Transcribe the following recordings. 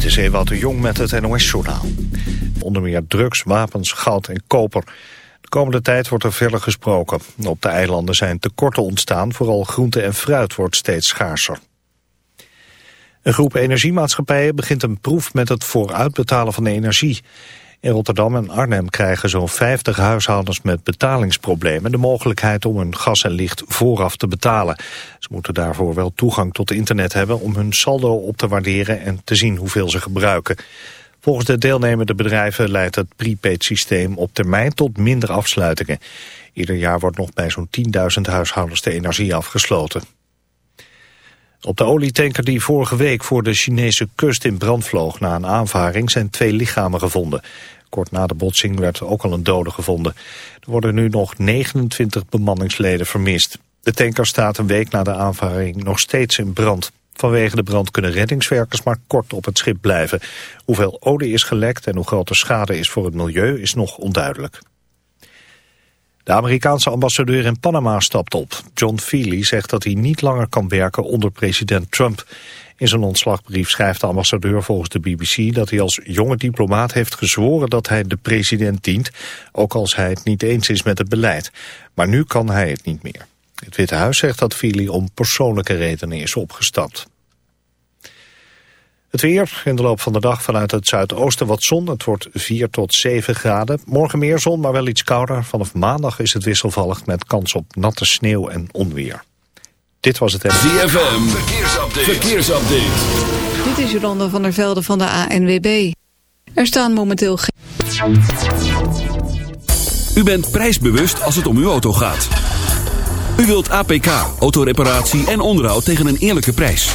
Dit is Ewout de Jong met het NOS-journaal. Onder meer drugs, wapens, goud en koper. De komende tijd wordt er verder gesproken. Op de eilanden zijn tekorten ontstaan, vooral groente en fruit wordt steeds schaarser. Een groep energiemaatschappijen begint een proef met het vooruitbetalen van de energie. In Rotterdam en Arnhem krijgen zo'n 50 huishoudens met betalingsproblemen de mogelijkheid om hun gas en licht vooraf te betalen. Ze moeten daarvoor wel toegang tot internet hebben om hun saldo op te waarderen en te zien hoeveel ze gebruiken. Volgens de deelnemende bedrijven leidt het prepaid systeem op termijn tot minder afsluitingen. Ieder jaar wordt nog bij zo'n 10.000 huishoudens de energie afgesloten. Op de olietanker die vorige week voor de Chinese kust in brand vloog na een aanvaring zijn twee lichamen gevonden. Kort na de botsing werd ook al een dode gevonden. Er worden nu nog 29 bemanningsleden vermist. De tanker staat een week na de aanvaring nog steeds in brand. Vanwege de brand kunnen reddingswerkers maar kort op het schip blijven. Hoeveel olie is gelekt en hoe groot de schade is voor het milieu is nog onduidelijk. De Amerikaanse ambassadeur in Panama stapt op. John Feely zegt dat hij niet langer kan werken onder president Trump. In zijn ontslagbrief schrijft de ambassadeur volgens de BBC dat hij als jonge diplomaat heeft gezworen dat hij de president dient, ook als hij het niet eens is met het beleid. Maar nu kan hij het niet meer. Het Witte Huis zegt dat Feely om persoonlijke redenen is opgestapt. Het weer, in de loop van de dag vanuit het zuidoosten wat zon. Het wordt 4 tot 7 graden. Morgen meer zon, maar wel iets kouder. Vanaf maandag is het wisselvallig met kans op natte sneeuw en onweer. Dit was het... ZFM, verkeersupdate. verkeersupdate. Dit is Jolanda van der Velde van de ANWB. Er staan momenteel geen... U bent prijsbewust als het om uw auto gaat. U wilt APK, autoreparatie en onderhoud tegen een eerlijke prijs.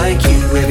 like you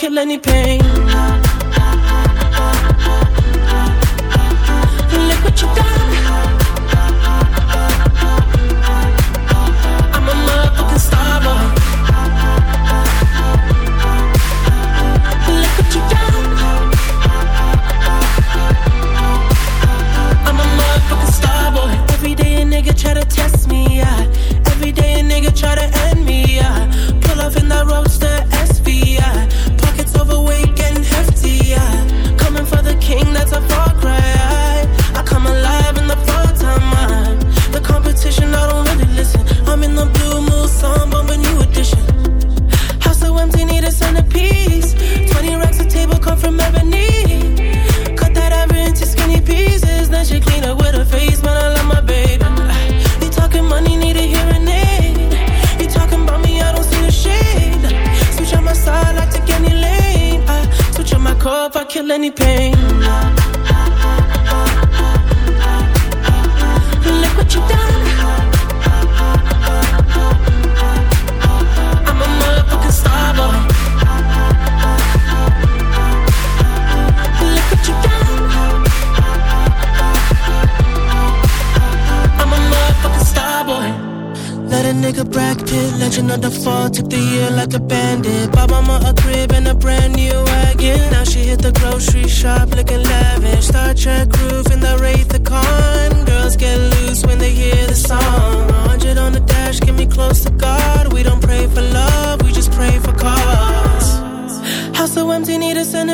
kill any pain.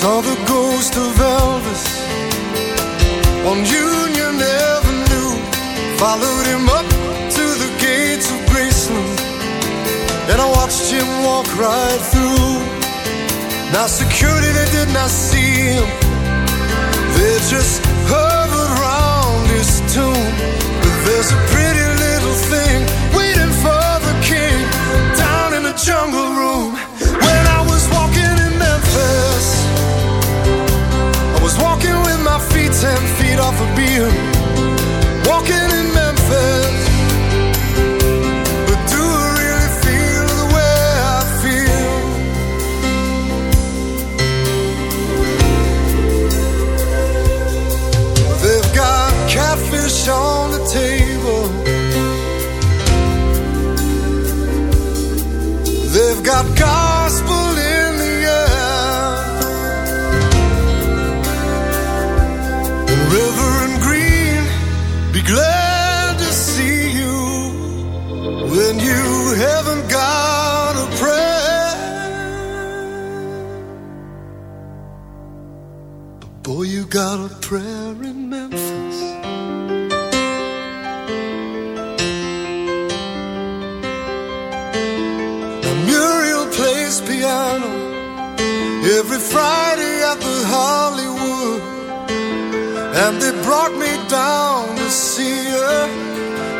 Saw the ghost of Elvis on Union Avenue. Followed him up to the gates of Graceland. And I watched him walk right through. Now, security, they did not see him. They just hovered around his tomb. But there's a be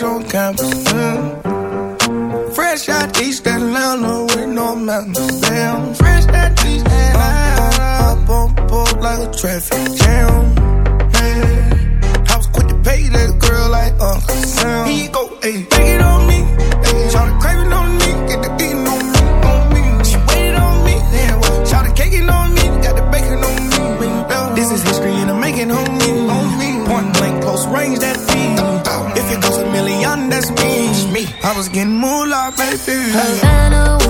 fresh on campus. Mm. Fresh out East Atlanta with no mountains. Damn, fresh out East Atlanta. Up on board like a traffic jam. Hey. I was quick to pay that girl like Uncle Sam. He I was getting more like baby. Havana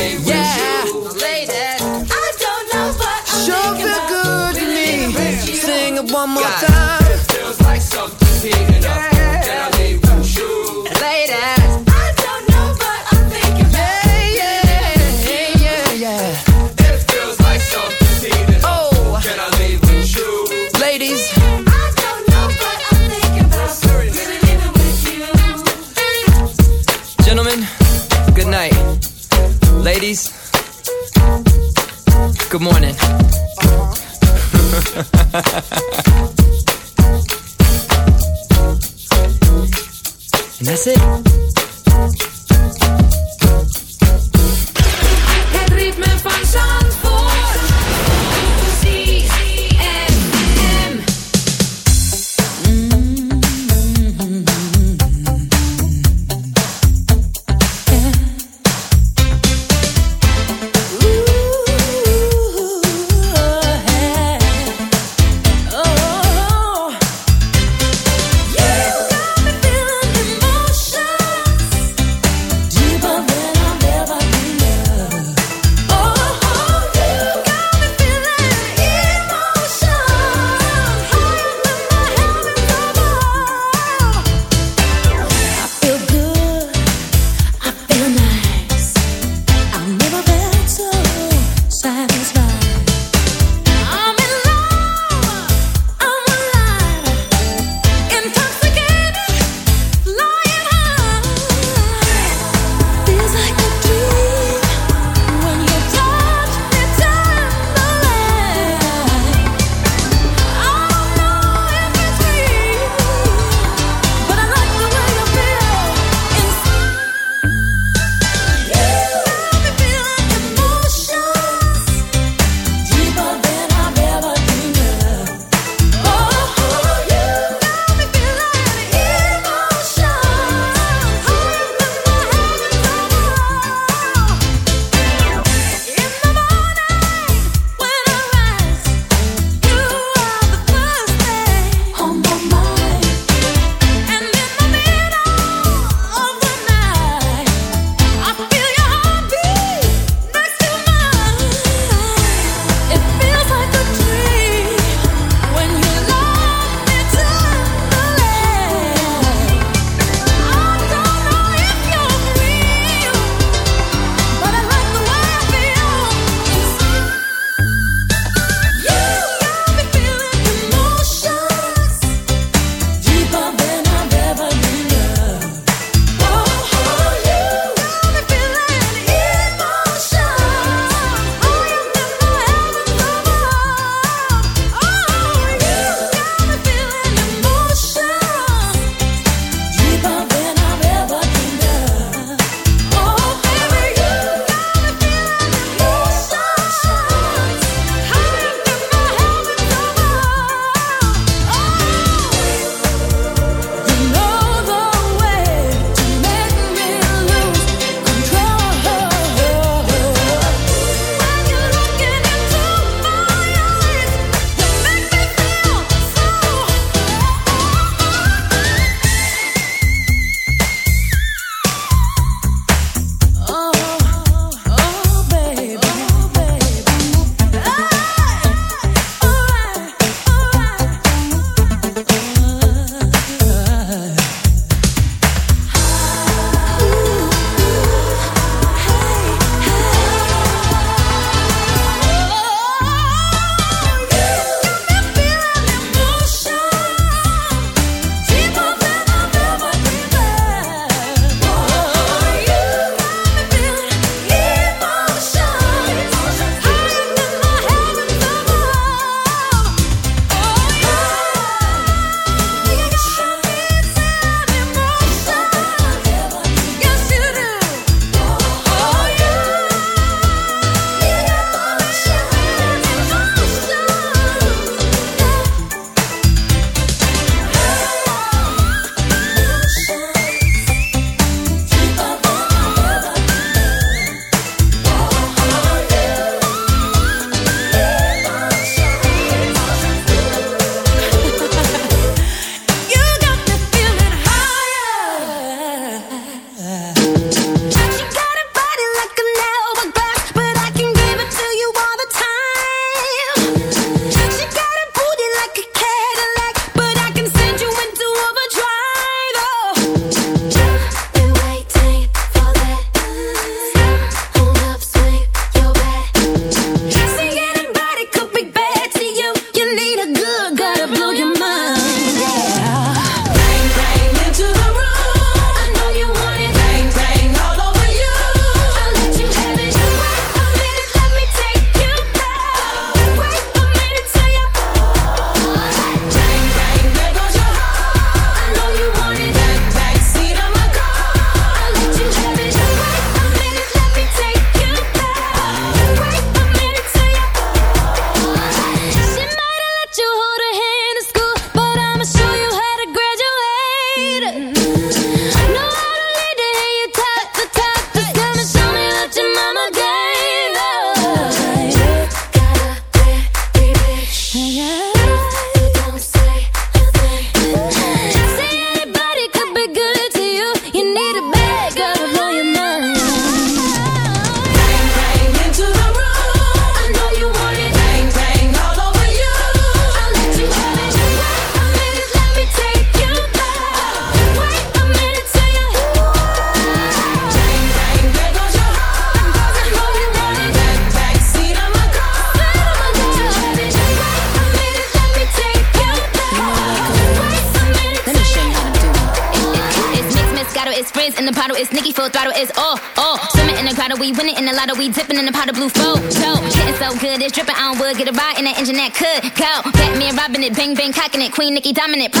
dominant.